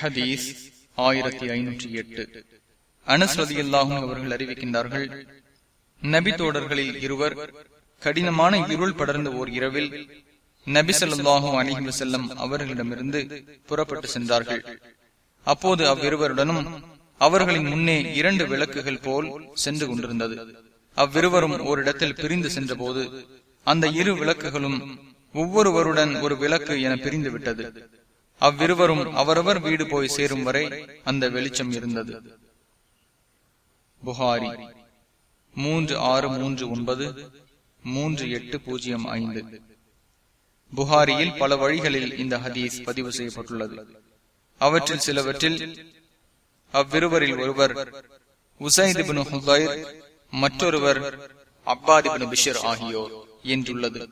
ஹதீஸ் ஆயிரத்தி ஐநூற்றி எட்டு. அனஸ்ரதியல்லாகும் அவர்கள் அறிவிக்கின்றார்கள் நபி தோடர்களில் இருவர் கடினமான இருள் படர்ந்த ஓர் இரவில் நபி சொல்லாஹும் அணிஹி வசல்லம் அவர்களிடமிருந்து புறப்பட்டு சென்றார்கள். அப்போது அவ்விருவருடனும் அவர்களின் முன்னே இரண்டு விளக்குகள் போல் சென்று கொண்டிருந்தது. அவ்விருவரும் ஓரிடத்தில் பிரிந்து சென்றபோது அந்த இரு விளக்குகளும் ஒவ்வொருவருடன் ஒரு விளக்கு என பிரிந்து விட்டது அவ்விருவரும் அவரவர் வீடு போய் சேரும் வரை அந்த வெளிச்சம் இருந்தது. புகாரி மூன்று ஆறு மூன்று ஒன்பது மூன்று எட்டு பூஜ்ஜியம் ஐந்து. புகாரியில் பல வழிகளில் இந்த ஹதீஸ் பதிவு செய்யப்பட்டுள்ளது. அவற்றில் சிலவற்றில் அவ்விருவரில் ஒருவர் உசைதிபின் ஹுதைர் மற்றொருவர் அப்பாதிபின் பிஷர் ஆகியோர் என்றுள்ளது.